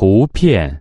图片。